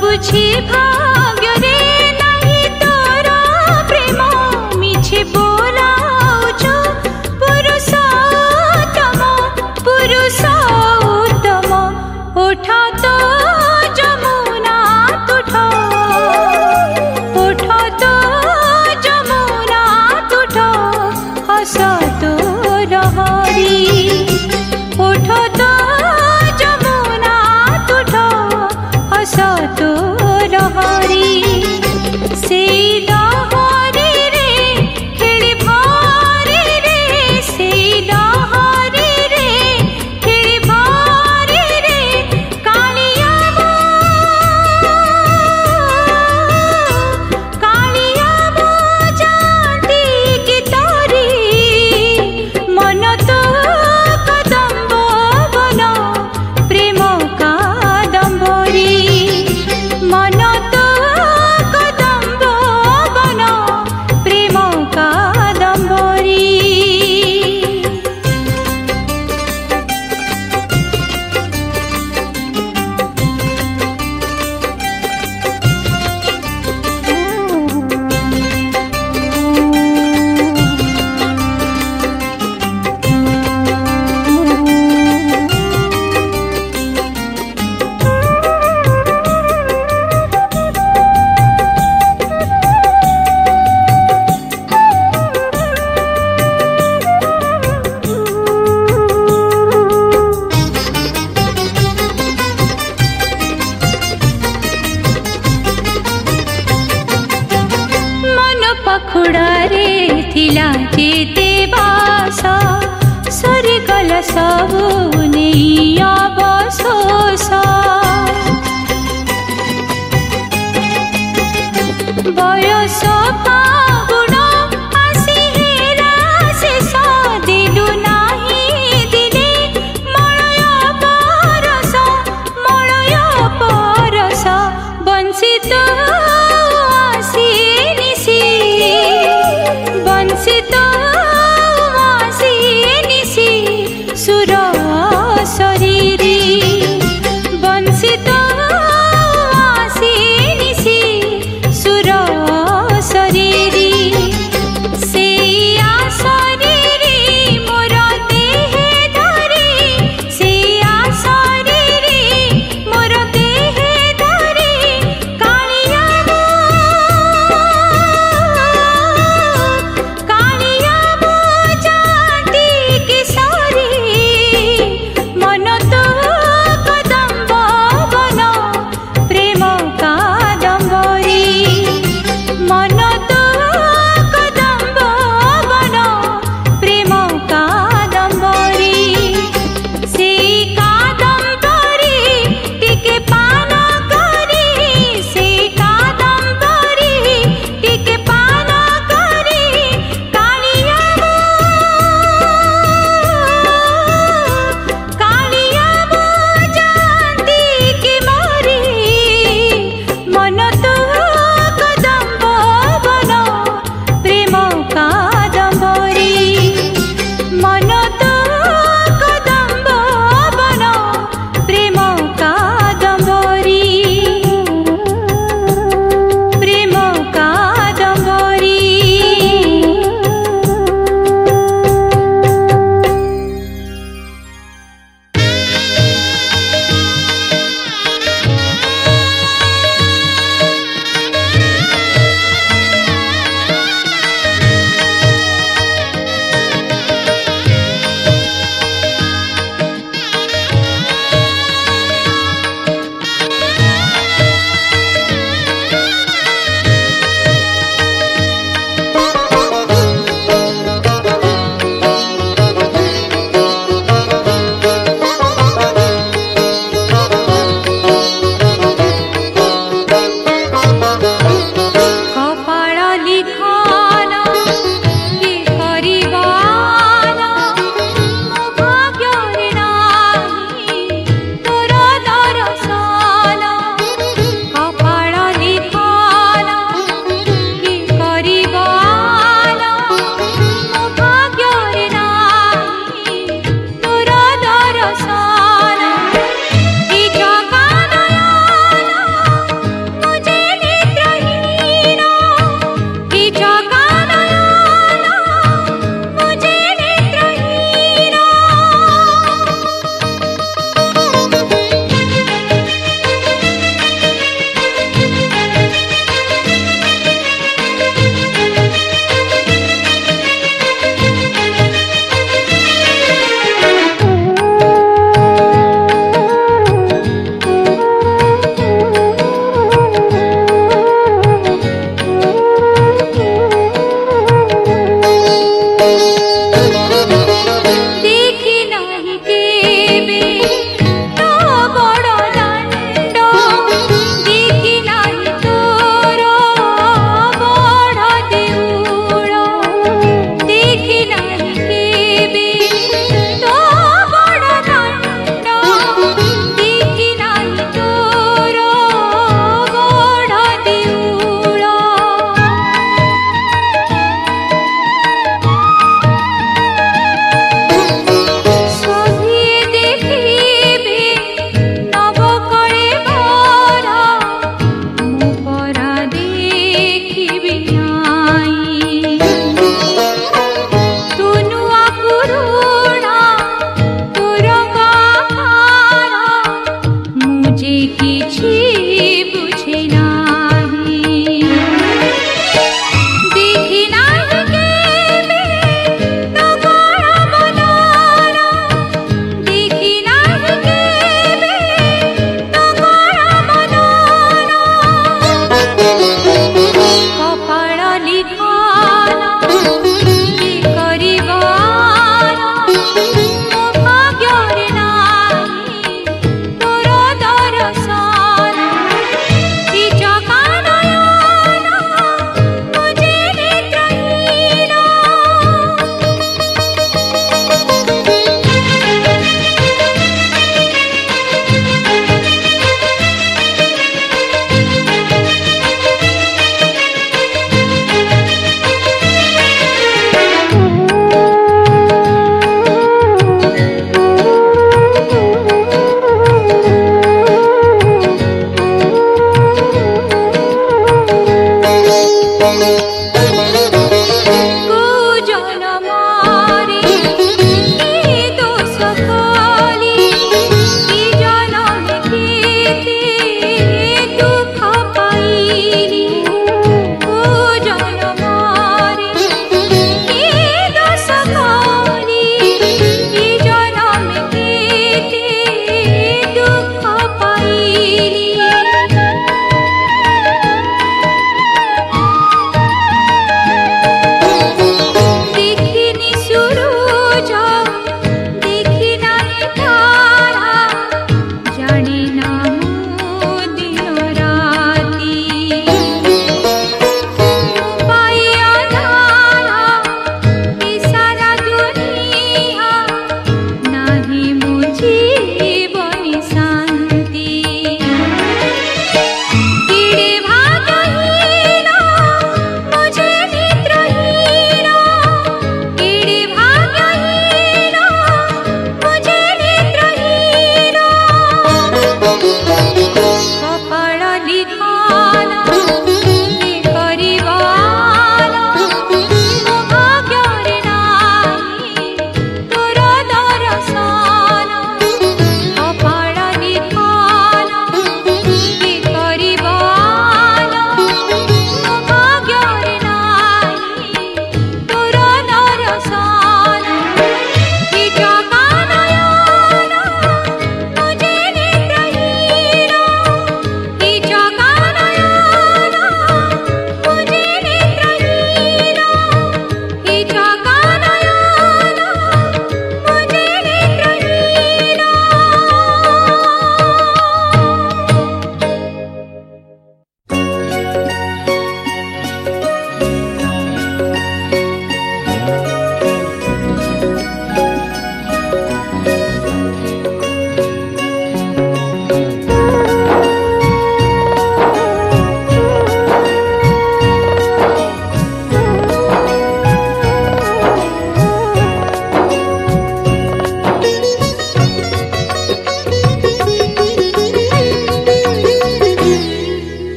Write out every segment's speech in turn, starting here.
बुझी भा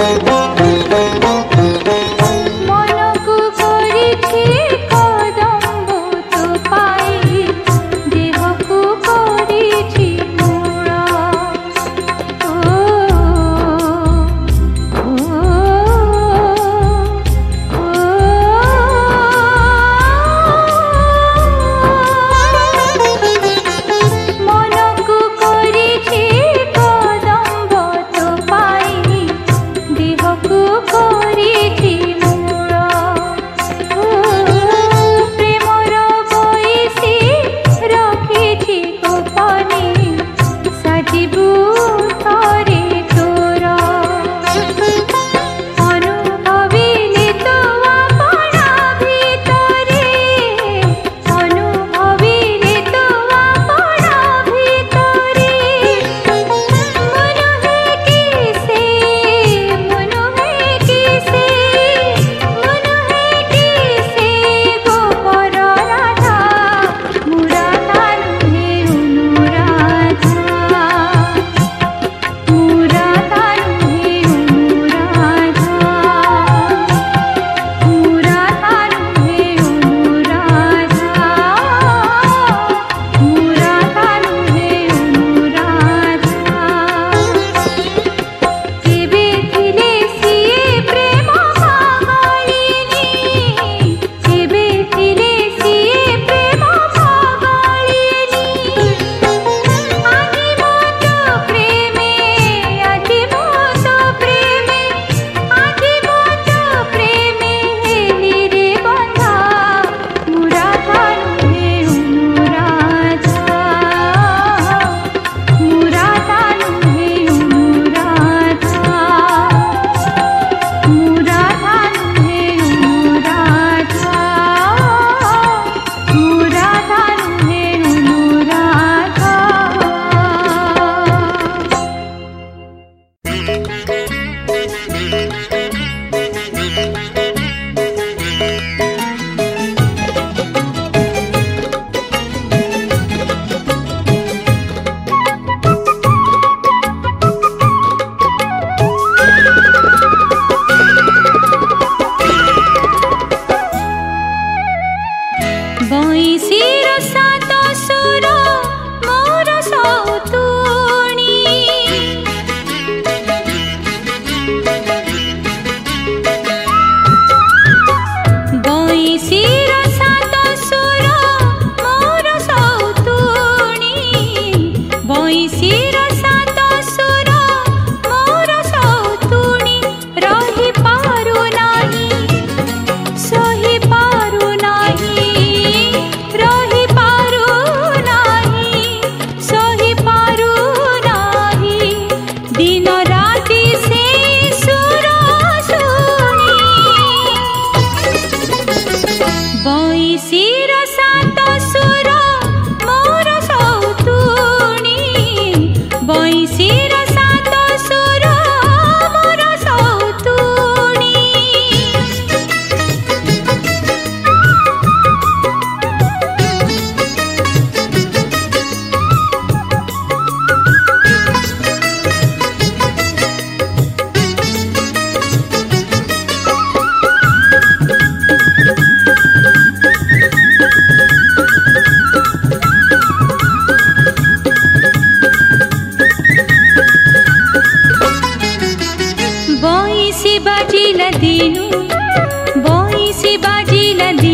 Amen.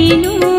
ನೀನು